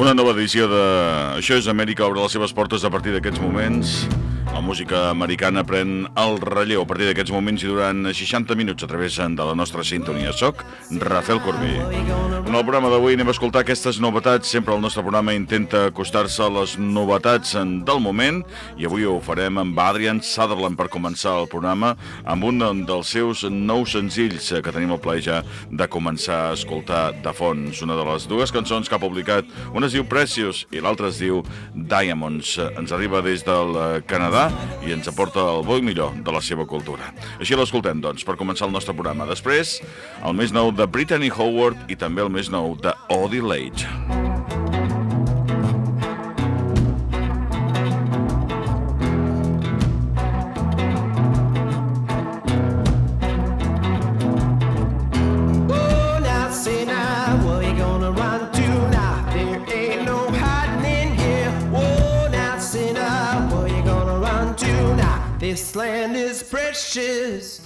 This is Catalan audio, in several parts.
Una nova edició de Això és Amèrica obre les seves portes a partir d'aquests moments. La música americana pren el relleu a partir d'aquests moments i durant 60 minuts a través de la nostra sintonia. Soc Rafael Corbí. En el programa d'avui anem a escoltar aquestes novetats. Sempre el nostre programa intenta acostar-se a les novetats del moment i avui ho farem amb Adrian Sutherland per començar el programa amb un dels seus nous senzills que tenim el plaer ja de començar a escoltar de fons. Una de les dues cançons que ha publicat, una es diu Precious i l'altra es diu Diamonds. Ens arriba des del Canadà i ens aporta el bo i millor de la seva cultura. Així l'escoltem, doncs, per començar el nostre programa. Després, el més nou de Brittany Howard i també el més nou de Odie Lage. land is precious.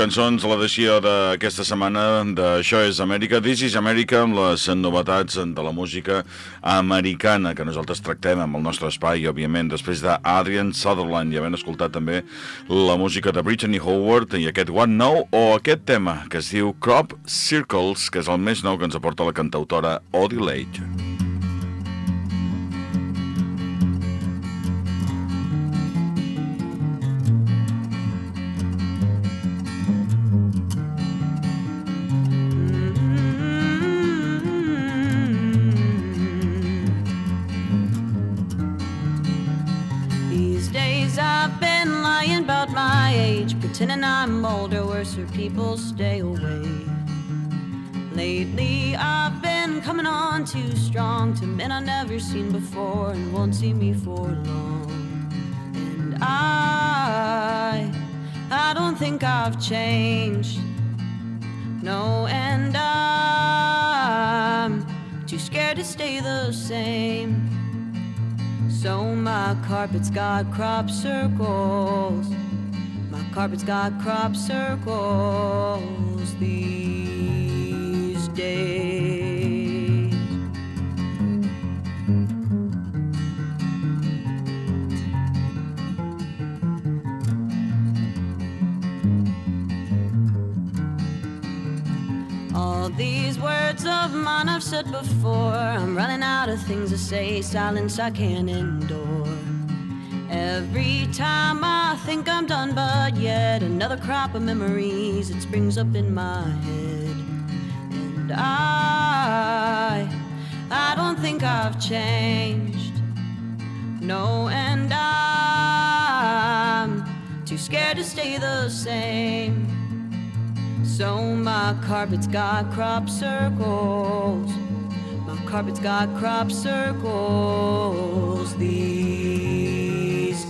Cançons, l'edició d'aquesta setmana d'Això és Amèrica, This is America, amb les novetats de la música americana que nosaltres tractem amb el nostre espai, òbviament, després d'Adrian Sutherland i havent escoltat també la música de Brittany Howard i aquest One Now o aquest tema que es diu Crop Circles, que és el més nou que ens aporta la cantautora Odie Lake. People stay away. Lately I've been coming on too strong to men I've never seen before and won't see me for long. And I, I don't think I've changed. No, and I'm too scared to stay the same. So my carpet's got crop circles. Carpet's got crop circles these days. All these words of mine I've said before. I'm running out of things to say, silence I can't endure. Every time I think I'm done, but yet another crop of memories it springs up in my head. And I, I don't think I've changed. No, and I'm too scared to stay the same. So my carpet's got crop circles. My carpet's got crop circles these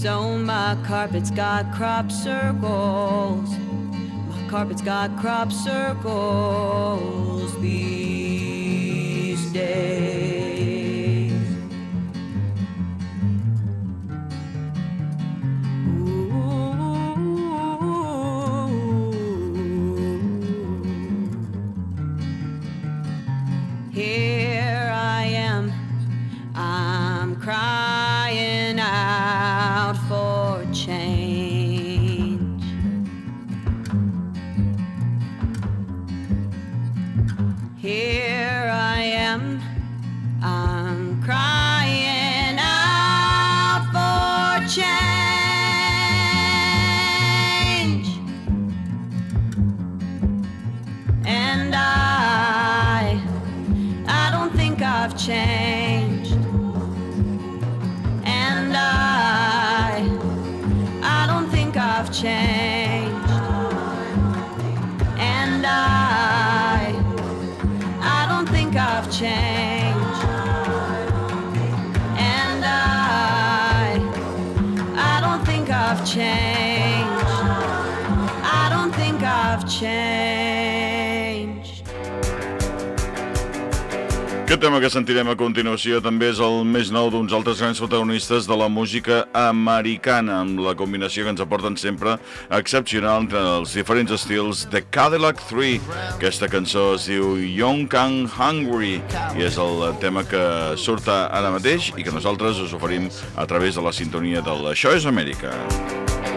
So my carpet's got crop circles. My carpet's got crop circles Aquest tema que sentirem a continuació també és el més nou d'uns altres grans protagonistes de la música americana, amb la combinació que ens aporten sempre excepcional entre els diferents estils de Cadillac 3. Aquesta cançó es diu Young and Hungry i és el tema que surt ara mateix i que nosaltres us oferim a través de la sintonia del Això és Amèrica. Now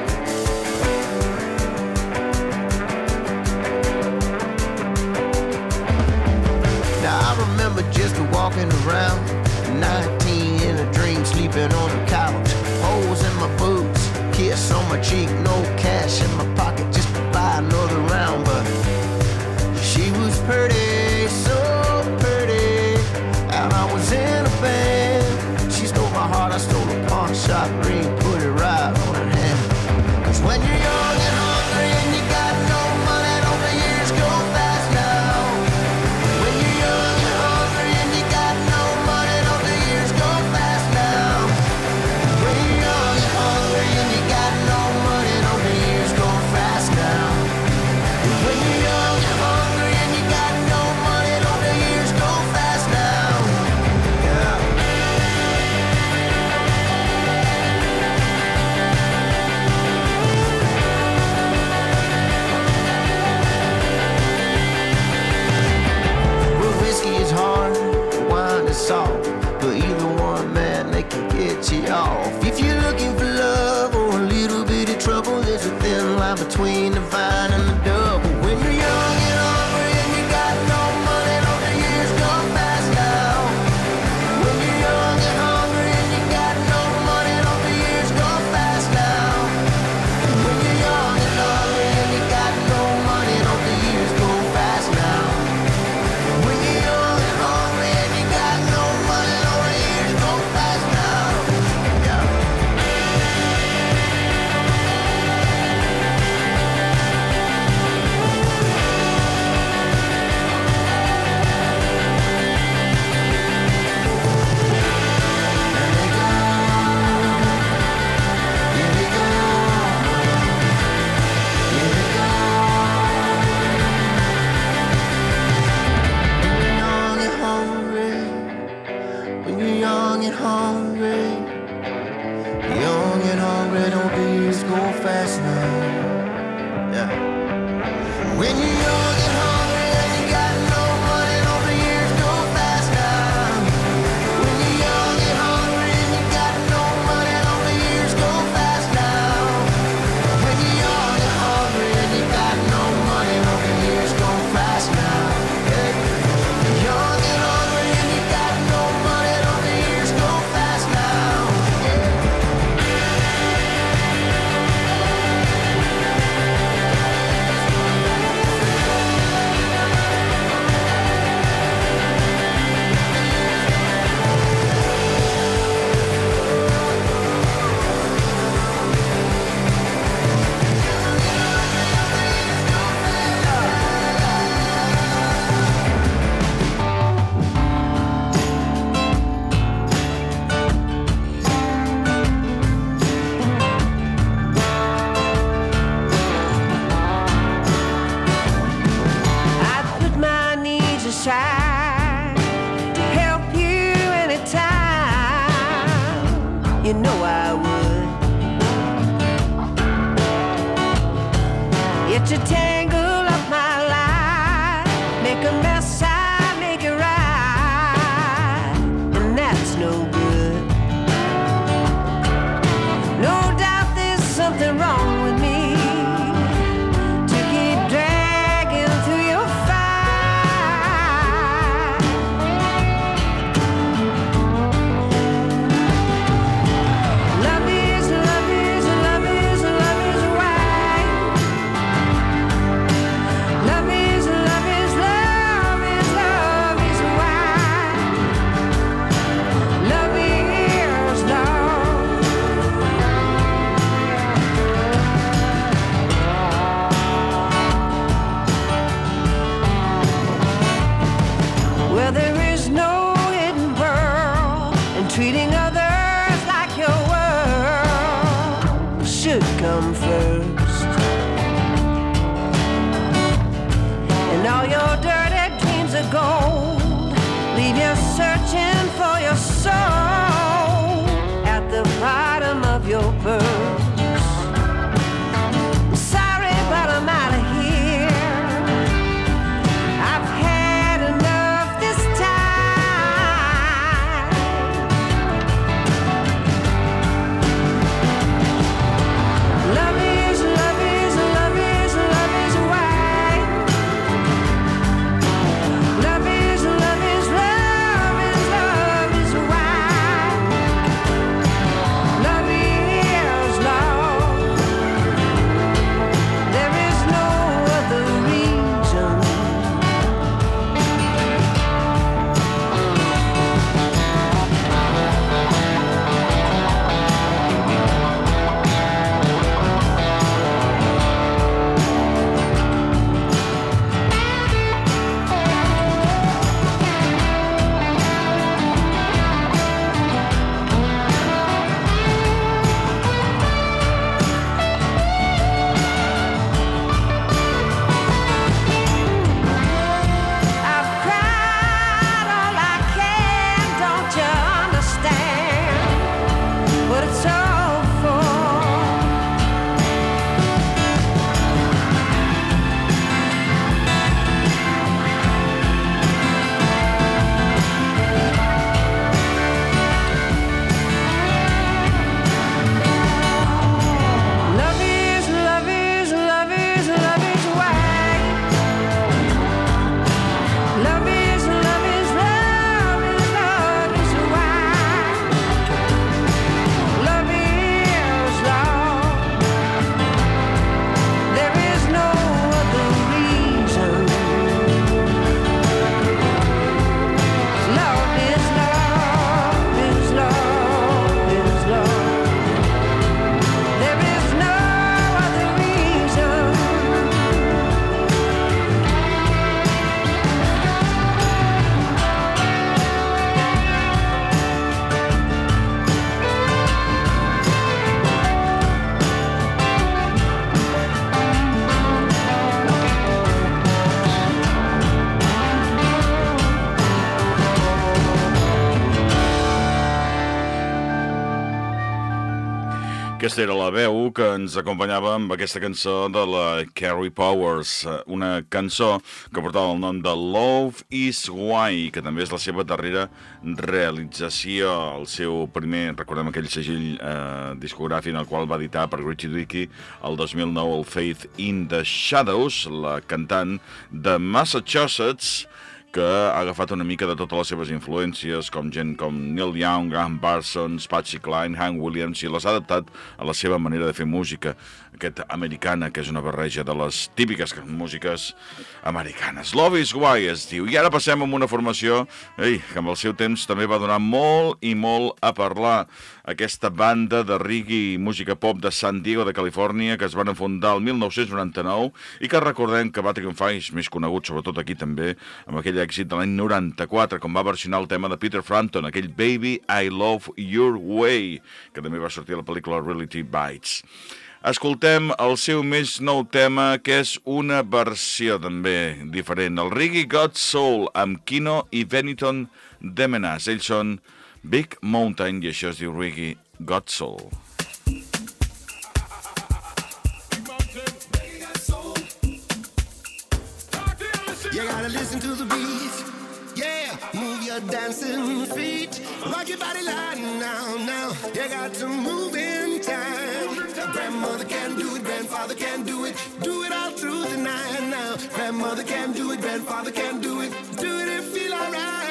Aquesta era la veu que ens acompanyava amb aquesta cançó de la Carrie Powers, eh, una cançó que portava el nom de Love is Why, que també és la seva darrera realització, el seu primer, recordem aquell segell eh, discogràfic en el qual va editar per Richie Dickey el 2009 el Faith in the Shadows, la cantant de Massachusetts, que ha agafat una mica de totes les seves influències, com gent com Neil Young, Graham Parsons, Patsy Cline, Hank Williams, i les ha adaptat a la seva manera de fer música, aquest americana, que és una barreja de les típiques músiques americanes. Love is Why es diu. I ara passem amb una formació ei, que amb el seu temps també va donar molt i molt a parlar. Aquesta banda de reggae i música pop de San Diego, de Califòrnia, que es van fundar el 1999 i que recordem que va triomfar, és més conegut sobretot aquí també, amb aquell èxit de l'any 94, com va versionar el tema de Peter Frampton, aquell Baby, I Love Your Way, que també va sortir a la pel·lícula Reality Bites. Escoltem el seu més nou tema, que és una versió també diferent. El Reggae God Soul, amb Kino i Benetton de Menas. Ells són Big Mountain i això es diu Reggae God Soul. You gotta listen to the beat. Your dancing feet. Rock your body loud now, now. You got to move in time. Grandmother can do it, grandfather can do it. Do it all through the night now. Grandmother can do it, grandfather can do it. Do it and feel alright,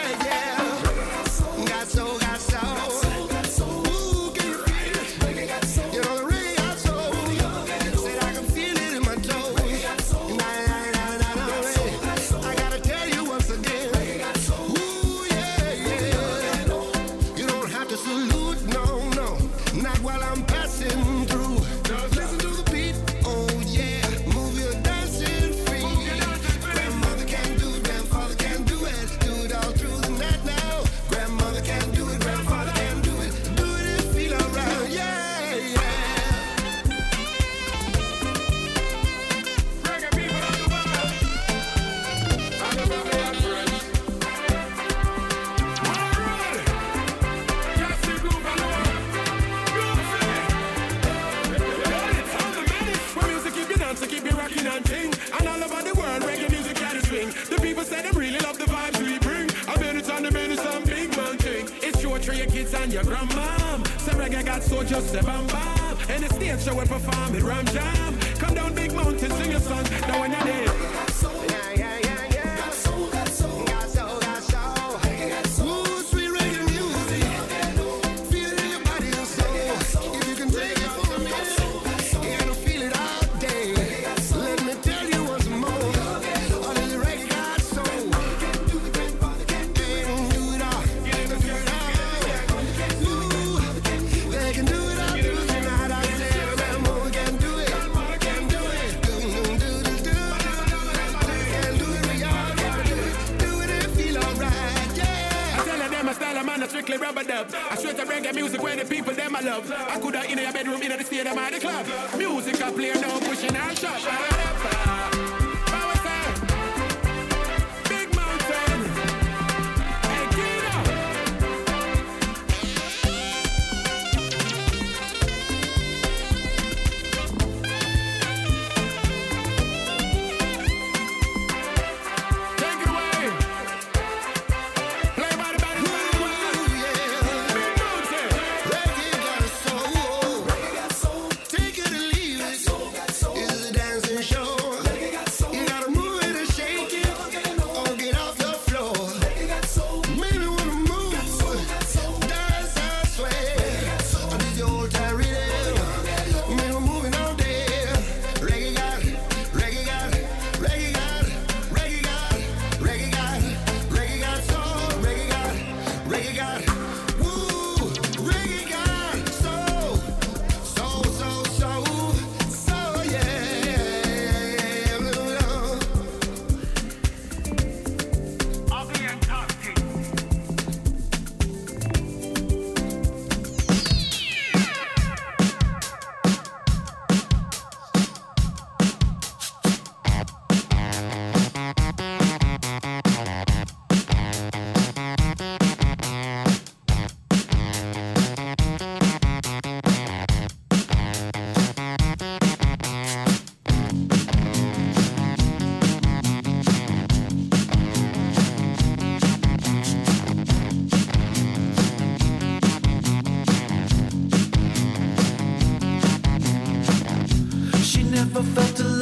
Got so just say bam bam. And the stage show we perform it ram jam. Come down big mountain, sing your song. Now when you're there. Style of man a strictly rubber dub. I straight to reggae music where the people them I love. I coulda in your bedroom, in the stadium or the club. Music I play now, pushing and shop. Never felt a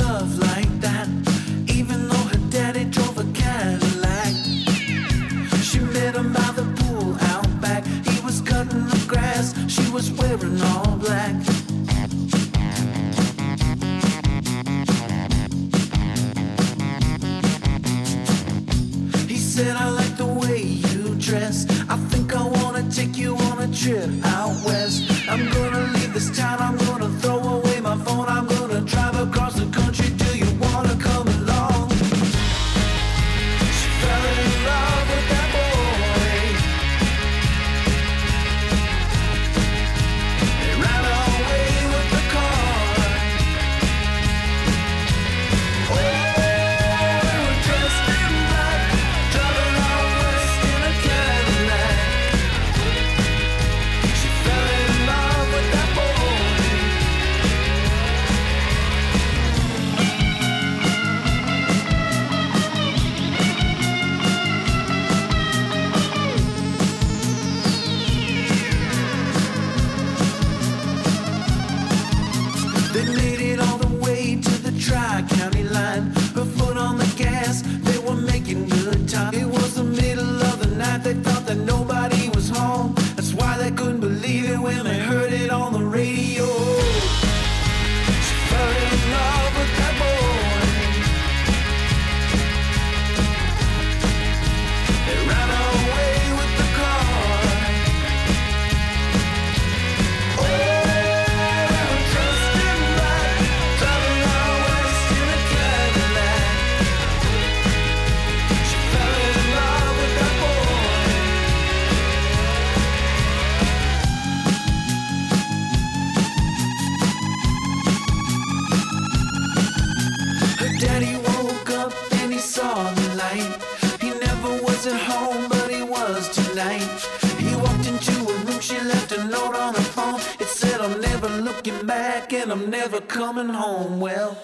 I'm never coming home. Well,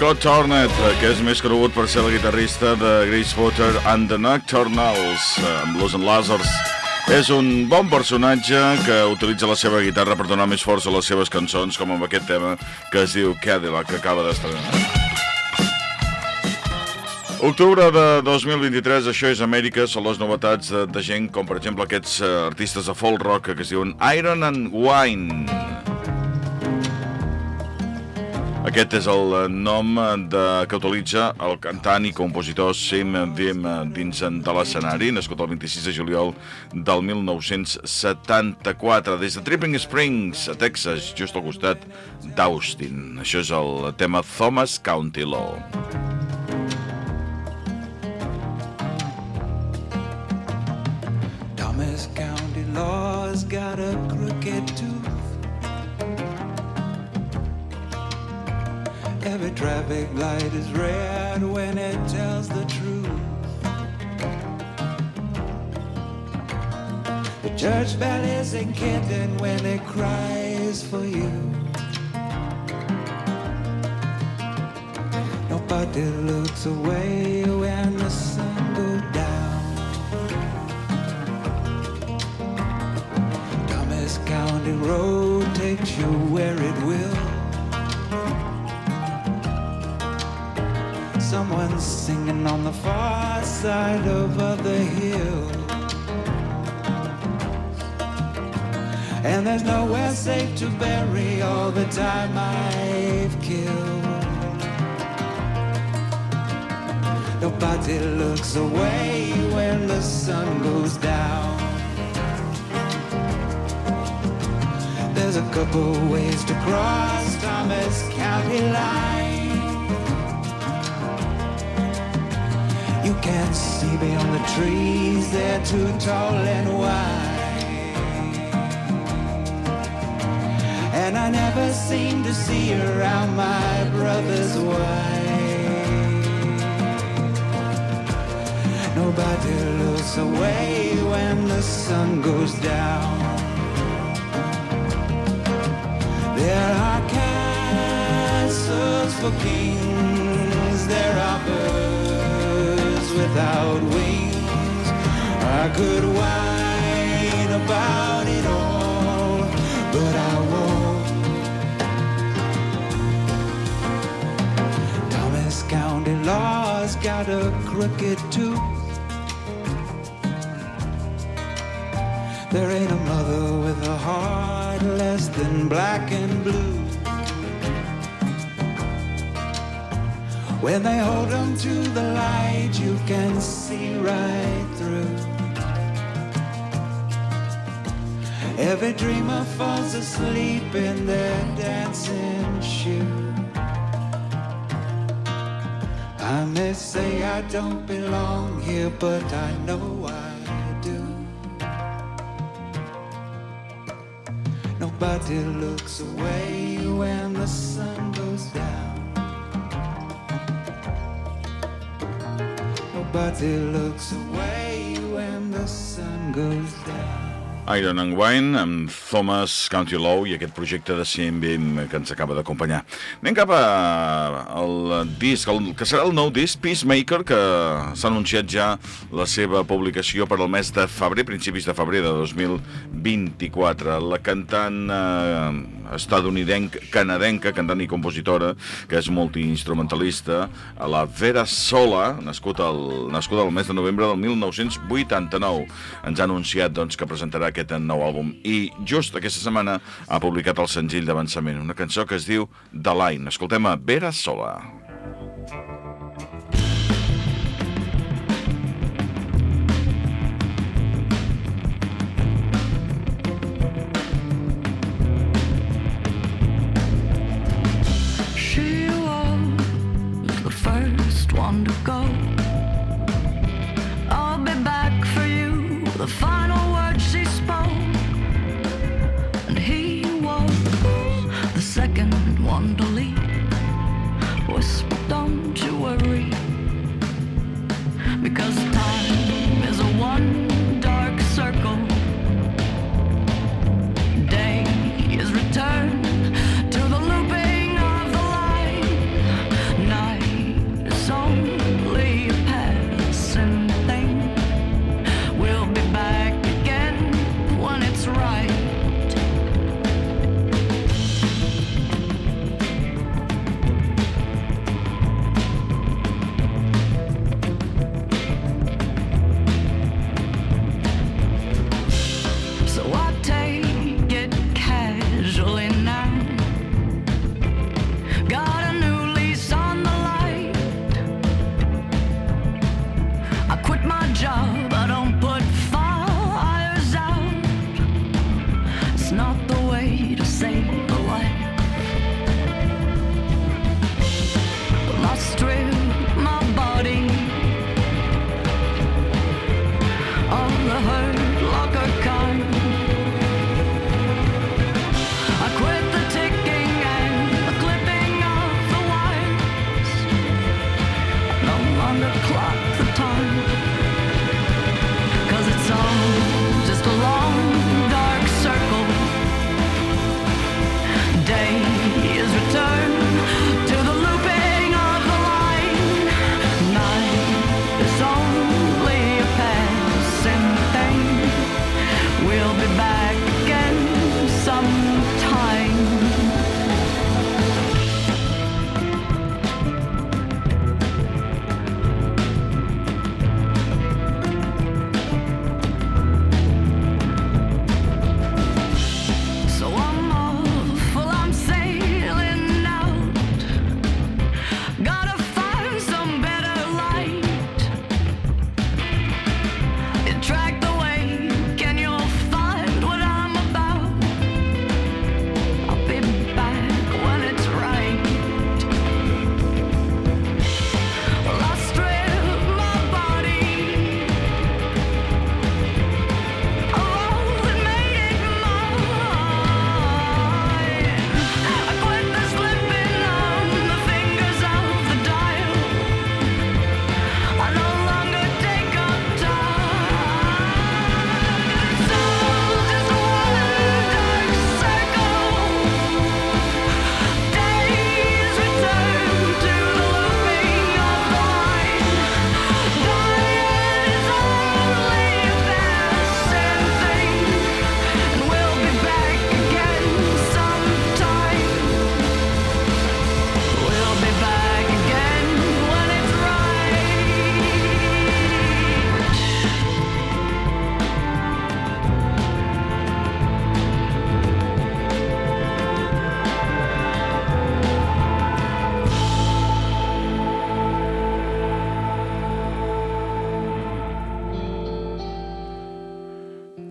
Scott Tornet, que és més conegut per ser el guitarrista de Grace Potter and the Nocturnals, eh, amb Blues and Lazars. És un bon personatge que utilitza la seva guitarra per donar més força a les seves cançons, com amb aquest tema que es diu Cadillac, que acaba d'estrenar. Octubre de 2023, això és Amèrica, són les novetats de, de gent com per exemple aquests eh, artistes de folk rock que es diuen Iron and Wine. Aquest és el eh, nom de, que utilitza el cantant i compositor Sim Dim dins de l'escenari, nascut el 26 de juliol del 1974, des de Tripping Springs, a Texas, just al costat d'Austin. Això és el tema Thomas County Law. Thomas County law's got a crooked Every traffic light is red when it tells the truth. The church bell isn't kidding when it cries for you. Nobody looks away when the sun goes down. Thomas County Road takes you where it will. Someone's singing on the far side over the hill. And there's nowhere safe to bury all the time I've killed. Nobody looks away when the sun goes down. There's a couple ways to cross Thomas County line. You can't see beyond the trees, they're too tall and wide. And I never seem to see around my brother's wife. Nobody looks away when the sun goes down. There are castles for kings, there are birds without wings. I could whine about it all, but I won't. Thomas County law's got a crooked tooth. There ain't a mother with a heart less than black and blue. When they hold 'em to the light, you can see right through. Every dreamer falls asleep in their dancing shoes. I may say I don't belong here, but I know I do. Nobody looks away when the sun Nobody looks away when the sun goes down. Iron and Wine amb Thomas County Low i aquest projecte de CMBM que ens acaba d'acompanyar. Anem cap al disc, el, que serà el nou disc Peacemaker, que s'ha anunciat ja la seva publicació per al mes de febrer, principis de febrer de 2024. La cantant eh, estadounidenc, canadenca, cantant i compositora, que és multiinstrumentalista, la Vera Sola, nascut el, nascuda el mes de novembre del 1989. Ens ha anunciat doncs, que presentarà aquest nou àlbum i just aquesta setmana ha publicat el senzill d'avançament, una cançó que es diu The Line. Escoltem a Vera Sola. She one go. I'll be back for you. The final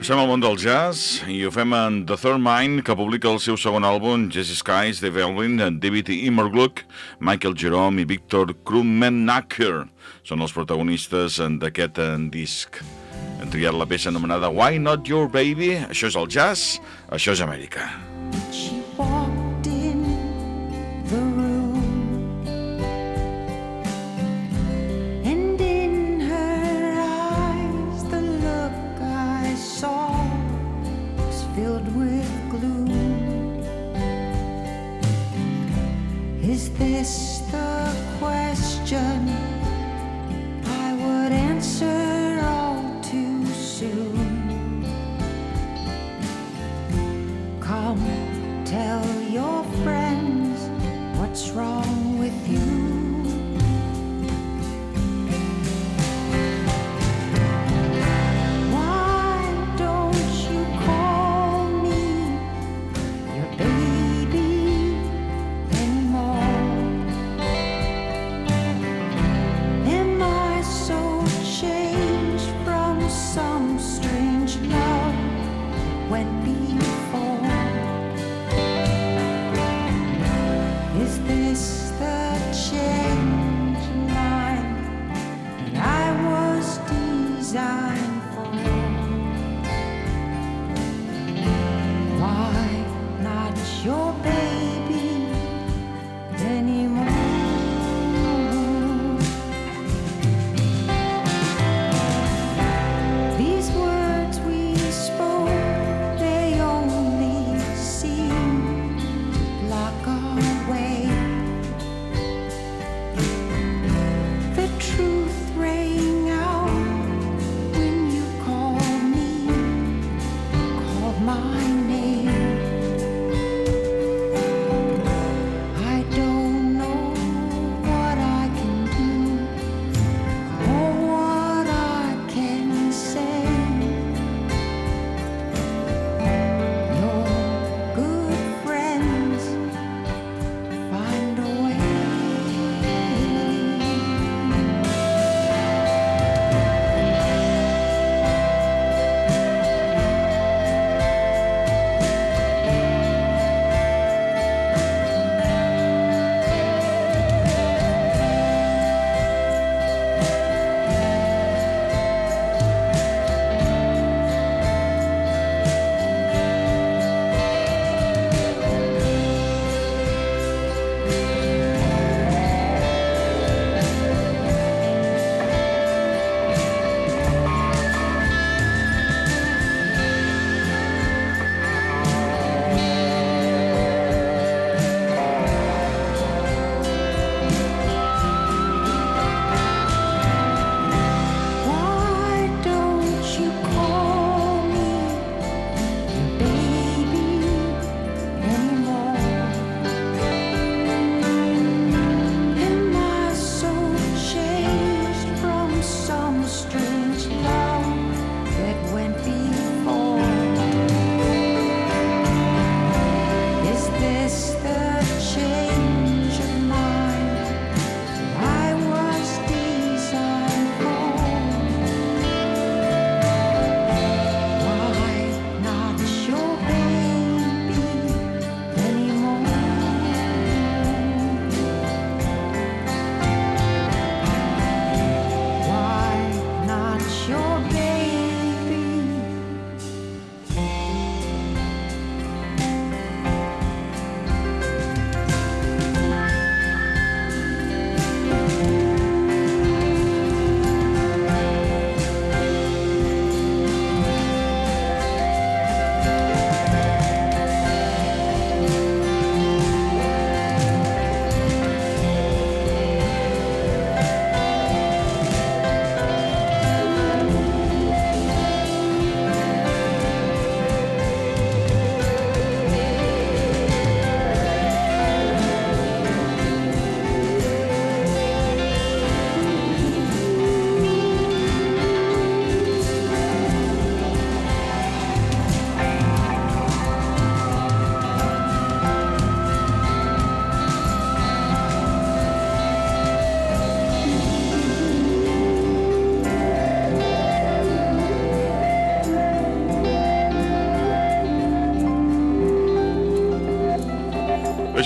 Passem al món del jazz i ho fem en The Third Mind, que publica el seu segon àlbum, Jesse Skies, Dave Elvin, David Immergluck, Michael Jerome i Victor Krummenacher. Són els protagonistes d'aquest disc. Han triat la peça anomenada Why Not Your Baby? Això és el jazz, això és Amèrica.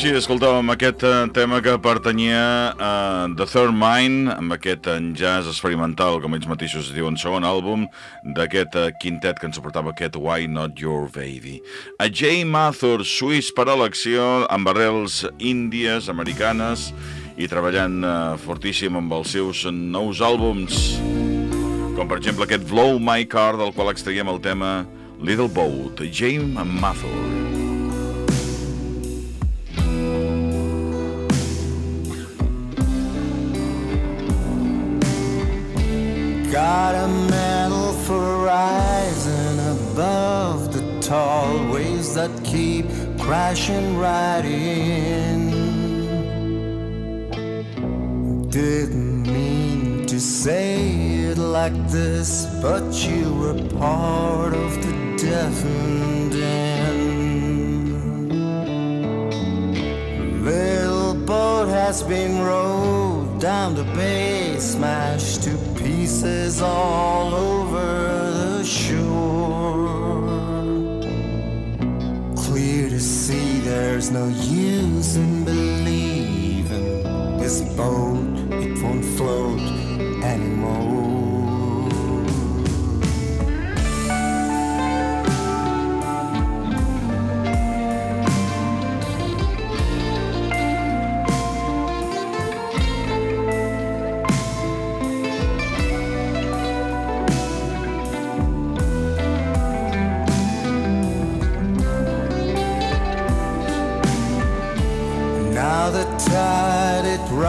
Així escoltàvem aquest eh, tema que pertanyia a The Third Mind, amb aquest en jazz experimental, com ells mateixos diuen, segon àlbum d'aquest eh, quintet que ens suportava aquest Why Not Your Baby. A Jay Mathur, suís per elecció, amb arrels índies, americanes, i treballant eh, fortíssim amb els seus nous àlbums, com per exemple aquest Blow My Car, del qual extraiem el tema Little Boat, Jay Mathur. Got a medal for rising above the tall waves that keep crashing right in. Didn't mean to say it like this, but you were part of the deafened end. Little boat has been rowed down the bay, smashed to pieces all over the shore. Clear to see there's no use in believing this boat, it won't float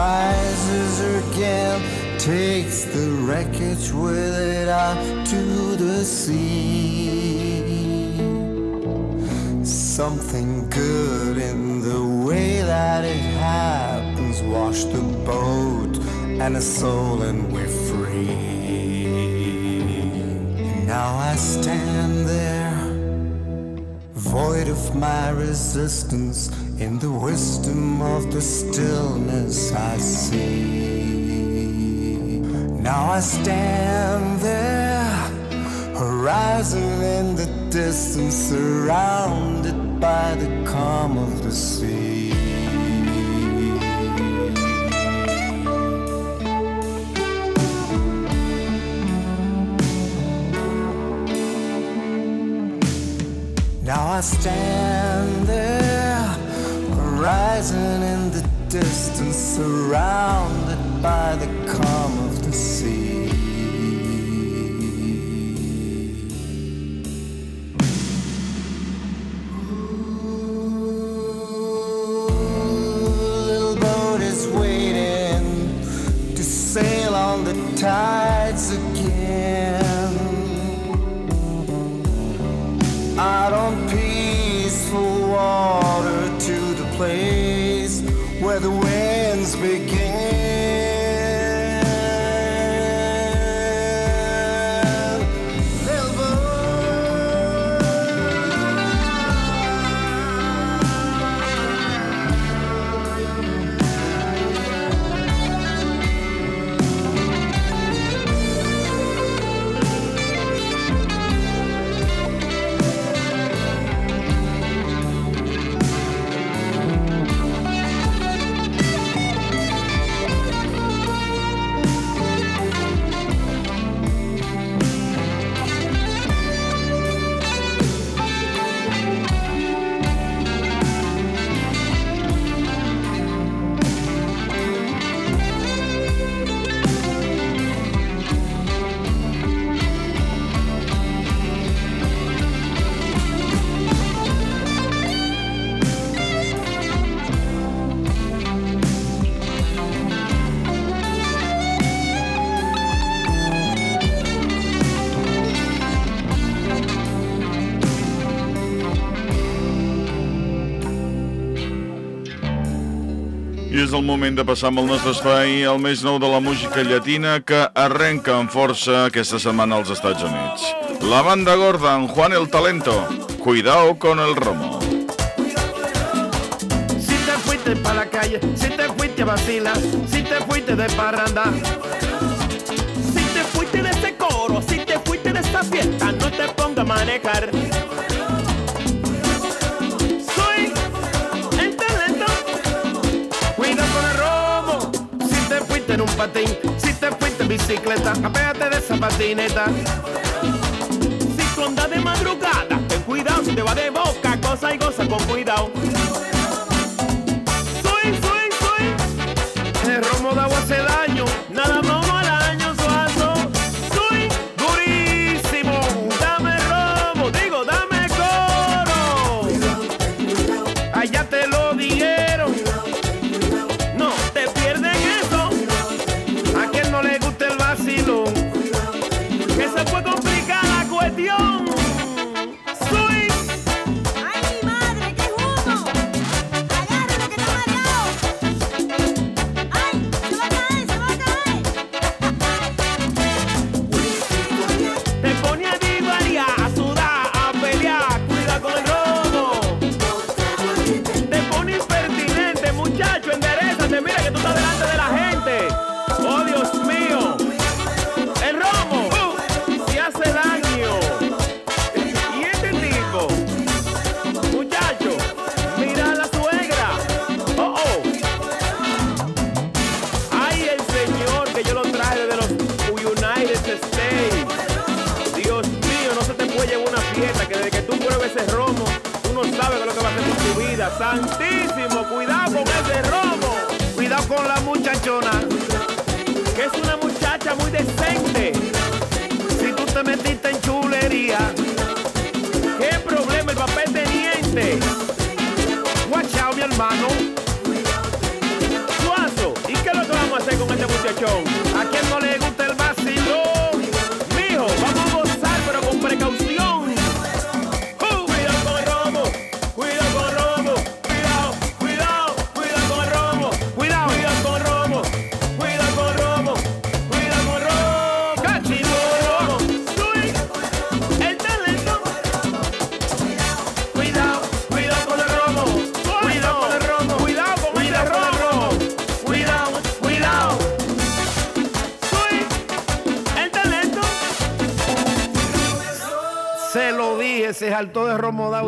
rises again, takes the wreckage with it out to the sea. Something good in the way that it happens, wash the boat and a soul, and we're free. And now I stand there void of my resistance in the wisdom of the stillness I see. Now I stand there, horizon in the distance, surrounded by the calm of the sea. Now I stand horizon in the distance, surrounded by the calm of the sea. I és el moment de passar amb el nostre espai el més nou de la música llatina que arrenca amb força aquesta setmana als Estats Units. La banda gorda en Juan el Talento. Cuidao con el romo. Si te fuiste pa' la calle, si te fuiste a vacilar, si te fuiste de parranda, si te fuiste de ese coro, si te fuiste de esta fiesta, no te pongas a manejar. Si te fuiste en bicicleta, apéate de esa patineta. Si tú de madrugada, ten cuidado si te va de boca, cosa y goza con cuidado. Santísimo, cuidado con ese romo. Cuidado con la muchachona, que es una muchacha muy decente. Si tú te metiste en chulería, ¿qué problema el papel teniente? Watch out, mi hermano. Suazo, ¿y qué es lo que vamos a hacer con este muchachón?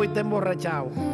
Y está emborrachado.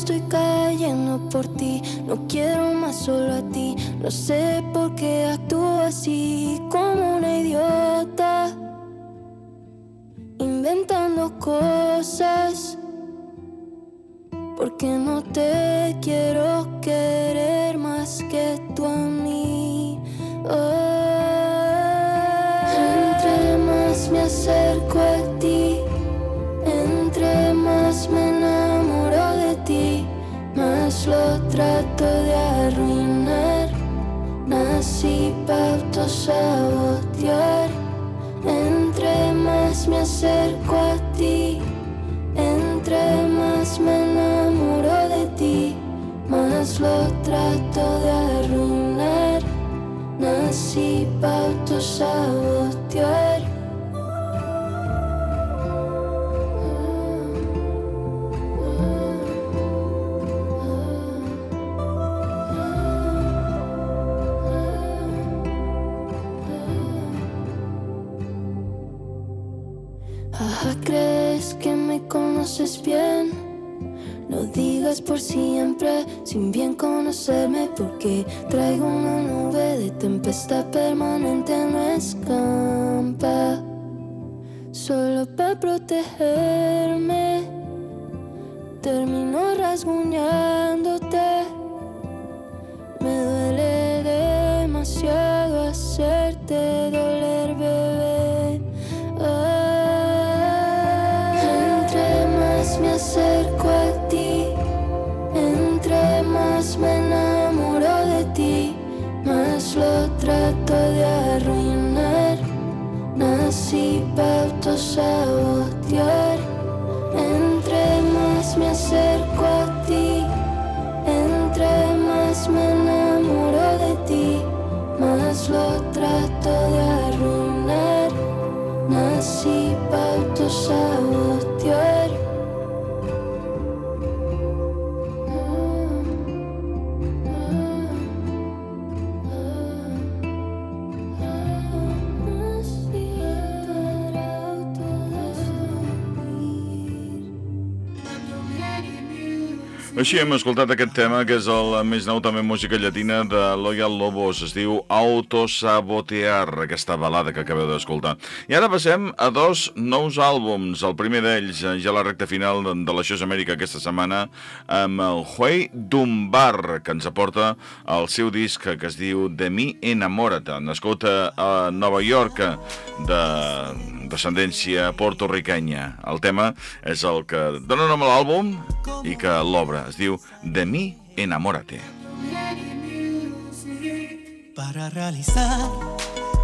Estoy cayendo por ti. No quiero más solo a ti, no sé por qué actúo así como una idiota, inventando cosas. Porque no te quiero querer más que tú a mí. Entre más me acerco trato de arruinar. Nací para autosabotear. Entre más me acerco a ti, entre más me enamoro de ti, más lo trato de arruinar. Nací para autosabotear. Por siempre, sin bien conocerme, porque traigo una nube de tempestad permanente, no escampa. Solo para protegerme, termino rasguñándote. de arruinar. Nací para autosabotear. Entre más me acerco a ti, entre más me enamoro de ti, más lo Així hem escoltat aquest tema, que és el més nou també música llatina de Loyal Lobos. Es diu Autosabotear, aquesta balada que acabeu d'escoltar. I ara passem a dos nous àlbums. El primer d'ells, eh, ja a la recta final de, l'Això és Amèrica aquesta setmana, amb el Huey Dumbar, que ens aporta el seu disc que es diu De mi enamórate, nascut a Nova York, de descendència portorriquenya. El tema és el que dona nom a l'àlbum i que l'obra es diu De mi enamórate. Para realizar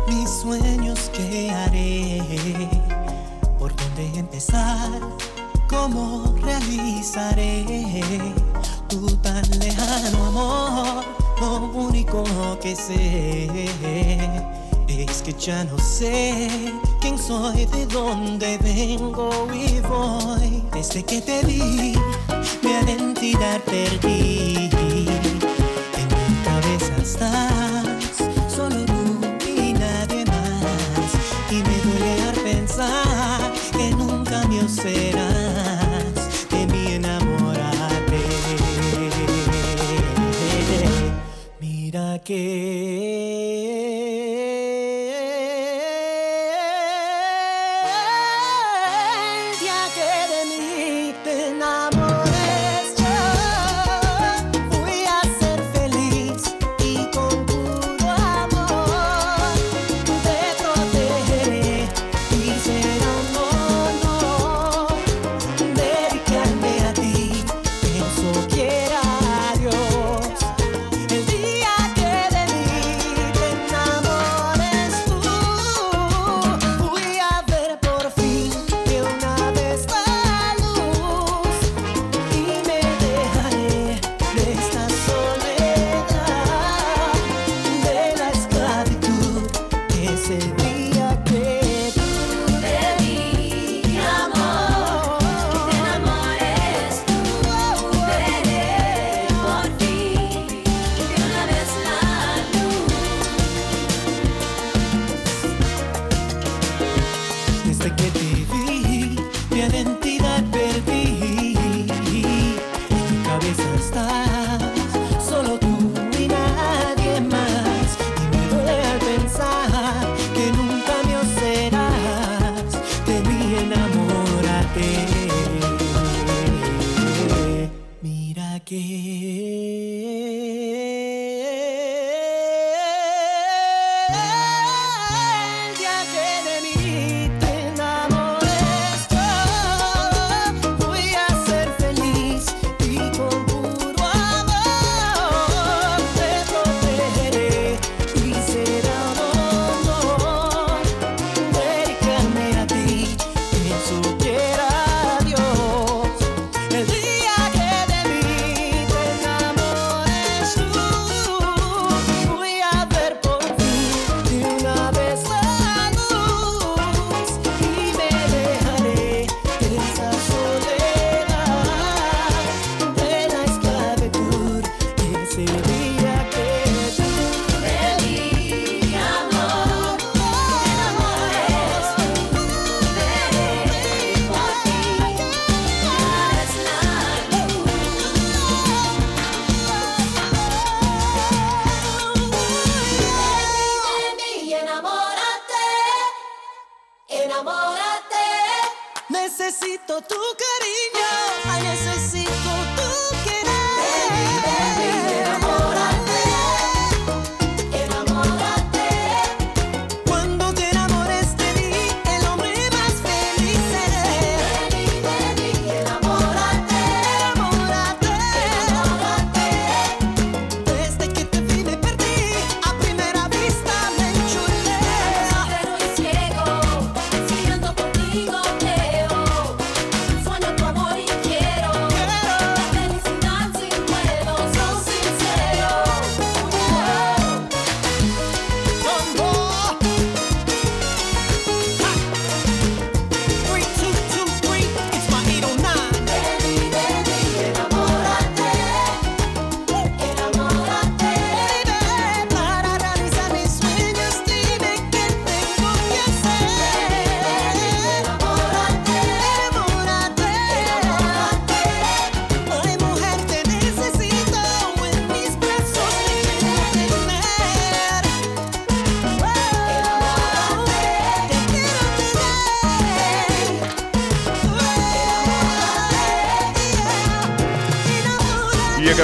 mis sueños que haré, por dónde empezar, cómo realizaré tu tan lejano amor. Lo único que sé es que ya no sé quién soy, de dónde vengo y voy. Desde que te vi, mi identidad perdí. En mi cabeza estás, solo tú y nadie más. Y me duele al pensar que nunca mío serás de mi enamorarte. Que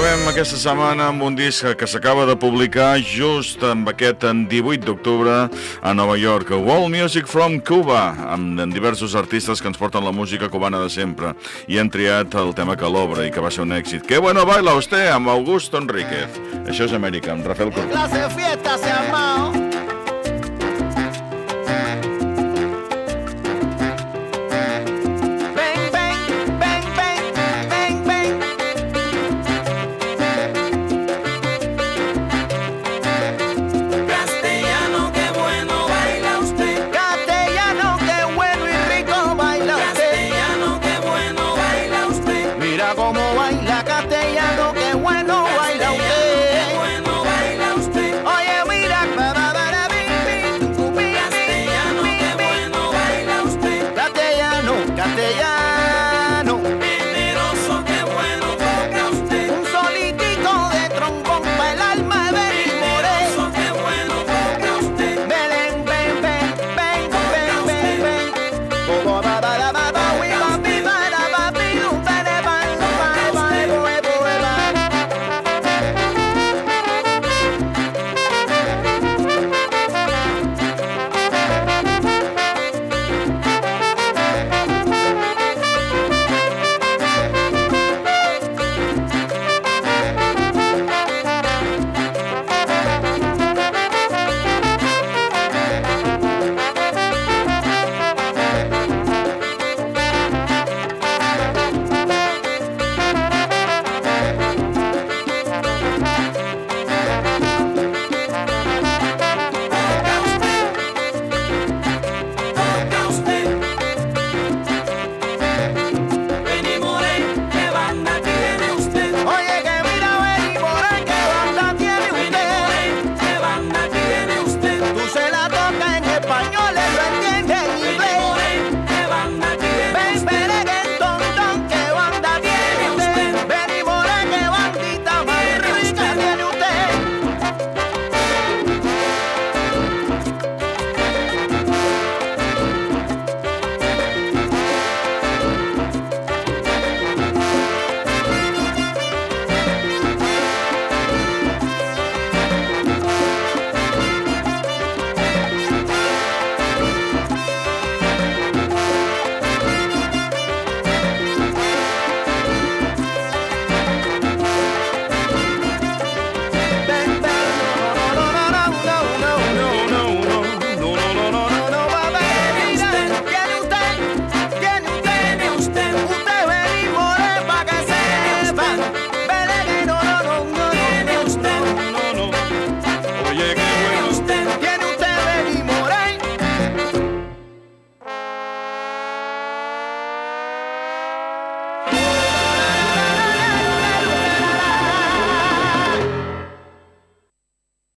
acabem aquesta setmana amb un disc que s'acaba de publicar just amb aquest en 18 d'octubre a Nova York. World Music from Cuba, amb diversos artistes que ens porten la música cubana de sempre. I han triat el tema que l'obre i que va ser un èxit. Que bueno baila usted amb Augusto Enríquez. Això és Amèrica, amb Rafael Cortés.